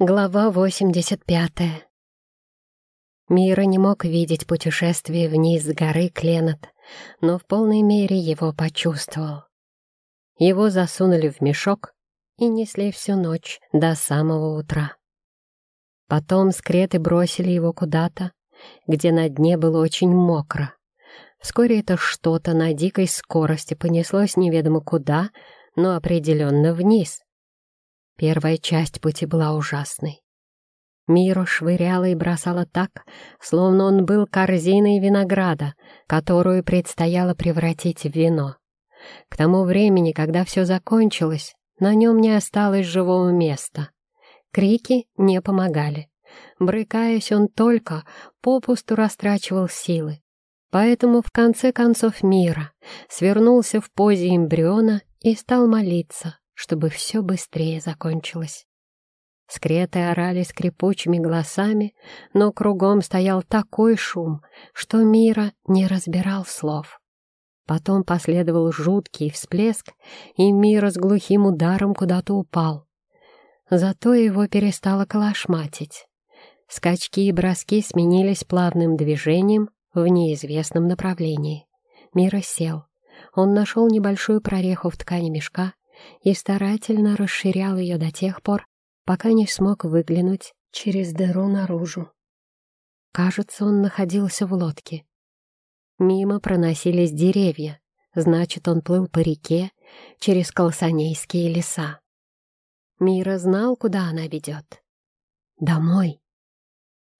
Глава 85 Мира не мог видеть путешествие вниз с горы Кленот, но в полной мере его почувствовал. Его засунули в мешок и несли всю ночь до самого утра. Потом скреты бросили его куда-то, где на дне было очень мокро. Вскоре это что-то на дикой скорости понеслось неведомо куда, но определенно вниз — Первая часть пути была ужасной. Миру швыряла и бросала так, словно он был корзиной винограда, которую предстояло превратить в вино. К тому времени, когда все закончилось, на нем не осталось живого места. Крики не помогали. Брыкаясь, он только попусту растрачивал силы. Поэтому в конце концов мира свернулся в позе эмбриона и стал молиться, чтобы все быстрее закончилось. Скреты орали скрипучими голосами, но кругом стоял такой шум, что Мира не разбирал слов. Потом последовал жуткий всплеск, и Мира с глухим ударом куда-то упал. Зато его перестало колошматить. Скачки и броски сменились плавным движением в неизвестном направлении. Мира сел. Он нашел небольшую прореху в ткани мешка и старательно расширял ее до тех пор, пока не смог выглянуть через дыру наружу. Кажется, он находился в лодке. Мимо проносились деревья, значит, он плыл по реке через колсанейские леса. Мира знал, куда она ведет. Домой.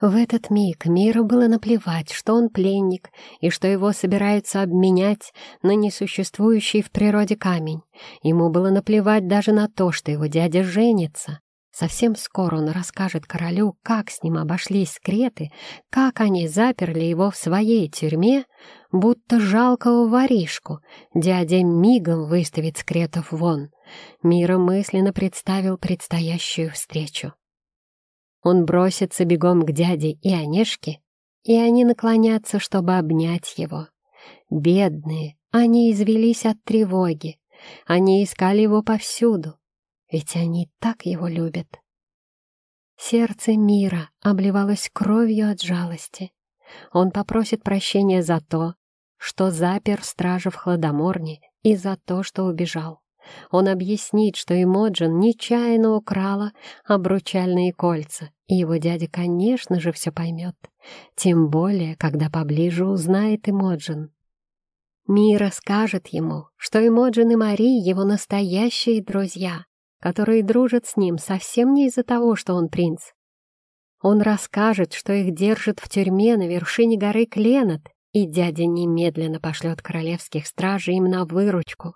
В этот миг миру было наплевать, что он пленник и что его собираются обменять на несуществующий в природе камень. Ему было наплевать даже на то, что его дядя женится. Совсем скоро он расскажет королю, как с ним обошлись скреты, как они заперли его в своей тюрьме, будто жалкого воришку. Дядя мигом выставит скретов вон. Мира мысленно представил предстоящую встречу. Он бросится бегом к дяде и Онежке, и они наклонятся, чтобы обнять его. Бедные, они извелись от тревоги. Они искали его повсюду, ведь они так его любят. Сердце мира обливалось кровью от жалости. Он попросит прощения за то, что запер стража в хладоморне и за то, что убежал. Он объяснит, что Эмоджин нечаянно украла обручальные кольца, и его дядя, конечно же, все поймет. Тем более, когда поближе узнает Эмоджин. Мира скажет ему, что Эмоджин и Мари — его настоящие друзья, которые дружат с ним совсем не из-за того, что он принц. Он расскажет, что их держат в тюрьме на вершине горы Кленот, и дядя немедленно пошлет королевских стражей им на выручку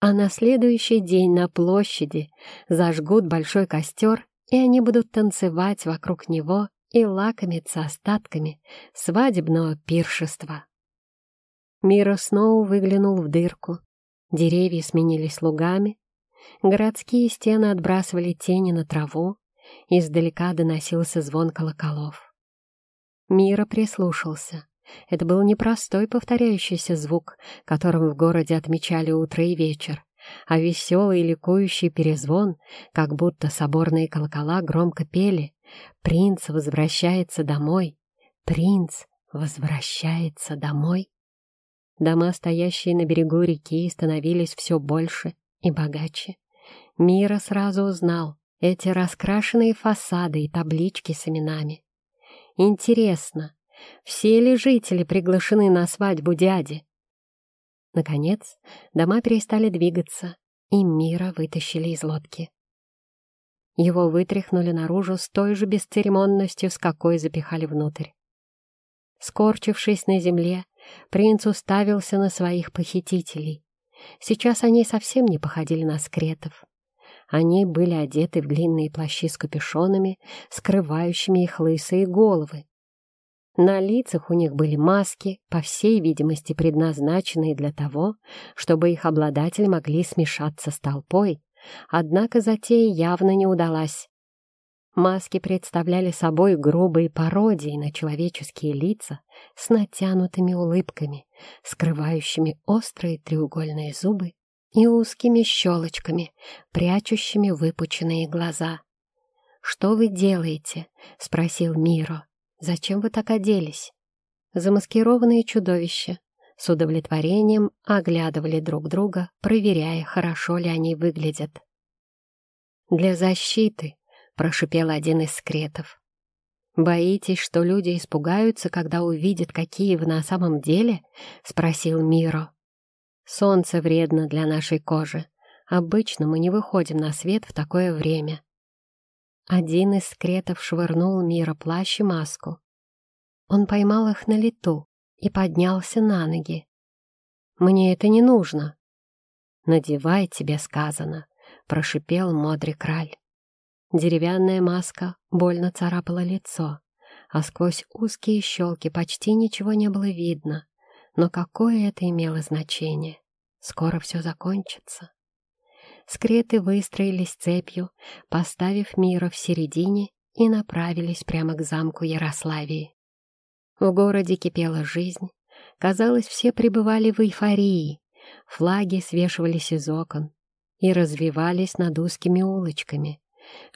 а на следующий день на площади зажгут большой костер, и они будут танцевать вокруг него и лакомиться остатками свадебного пиршества. Мира снова выглянул в дырку. Деревья сменились лугами, городские стены отбрасывали тени на траву, издалека доносился звон колоколов. Мира прислушался. Это был непростой повторяющийся звук, которым в городе отмечали утро и вечер, а веселый ликующий перезвон, как будто соборные колокола громко пели «Принц возвращается домой! Принц возвращается домой!» Дома, стоящие на берегу реки, становились все больше и богаче. Мира сразу узнал эти раскрашенные фасады и таблички с именами. Интересно, все ли жители приглашены на свадьбу дяди? Наконец, дома перестали двигаться, и Мира вытащили из лодки. Его вытряхнули наружу с той же бесцеремонностью, с какой запихали внутрь. Скорчившись на земле, принц уставился на своих похитителей. Сейчас они совсем не походили на скретов. Они были одеты в длинные плащи с капюшонами, скрывающими их лысые головы. На лицах у них были маски, по всей видимости предназначенные для того, чтобы их обладатели могли смешаться с толпой, однако затея явно не удалась. Маски представляли собой грубые пародии на человеческие лица с натянутыми улыбками, скрывающими острые треугольные зубы и узкими щелочками, прячущими выпученные глаза. «Что вы делаете?» — спросил Миро. «Зачем вы так оделись?» Замаскированные чудовища с удовлетворением оглядывали друг друга, проверяя, хорошо ли они выглядят. «Для защиты», — прошипел один из скретов. «Боитесь, что люди испугаются, когда увидят, какие вы на самом деле?» — спросил Миро. «Солнце вредно для нашей кожи. Обычно мы не выходим на свет в такое время». Один из скретов швырнул Миро плащ и маску. Он поймал их на лету и поднялся на ноги. «Мне это не нужно». «Надевай, тебе сказано», — прошипел мудрый краль. Деревянная маска больно царапала лицо, а сквозь узкие щелки почти ничего не было видно. Но какое это имело значение? Скоро все закончится. Скреты выстроились цепью, поставив Мира в середине и направились прямо к замку Ярославии. В городе кипела жизнь. Казалось, все пребывали в эйфории. Флаги свешивались из окон и развивались над узкими улочками.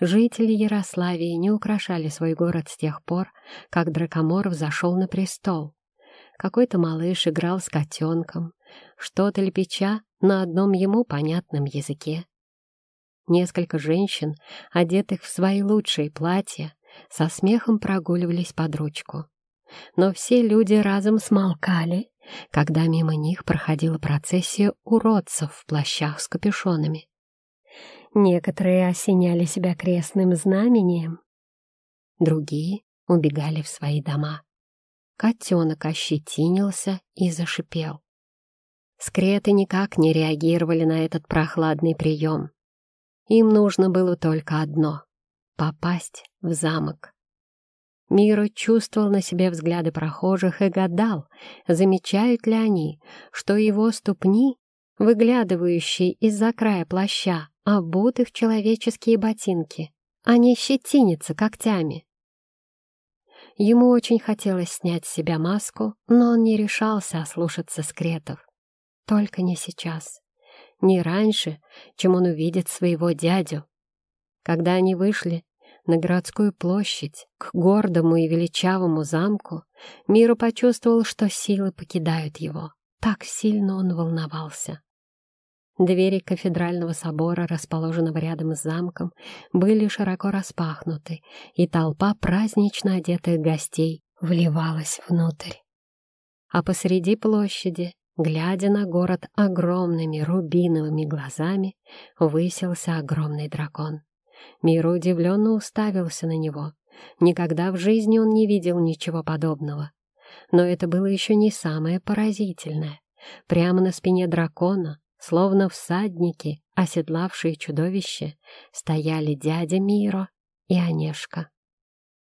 Жители Ярославии не украшали свой город с тех пор, как Дракомор взошел на престол. Какой-то малыш играл с котенком, что-то лепеча на одном ему понятном языке. Несколько женщин, одетых в свои лучшие платья, со смехом прогуливались под ручку. Но все люди разом смолкали, когда мимо них проходила процессия уродцев в плащах с капюшонами. Некоторые осеняли себя крестным знамением, другие убегали в свои дома. Котенок ощетинился и зашипел. Скреты никак не реагировали на этот прохладный прием. Им нужно было только одно — попасть в замок. Миро чувствовал на себе взгляды прохожих и гадал, замечают ли они, что его ступни, выглядывающие из-за края плаща, обуты в человеческие ботинки, а не щетинятся когтями. Ему очень хотелось снять с себя маску, но он не решался ослушаться скретов. Только не сейчас. Не раньше, чем он увидит своего дядю. Когда они вышли на городскую площадь, к гордому и величавому замку, Миру почувствовал, что силы покидают его. Так сильно он волновался. Двери кафедрального собора, расположенного рядом с замком, были широко распахнуты, и толпа празднично одетых гостей вливалась внутрь. А посреди площади, глядя на город огромными рубиновыми глазами, высился огромный дракон. Мира удивленно уставился на него. Никогда в жизни он не видел ничего подобного. Но это было еще не самое поразительное. Прямо на спине дракона, словно всадники, оседлавшие чудовище, стояли дядя Миро и Онежка.